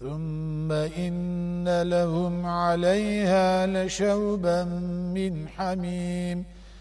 ثم إن لهم عليها لشوبا من حميم.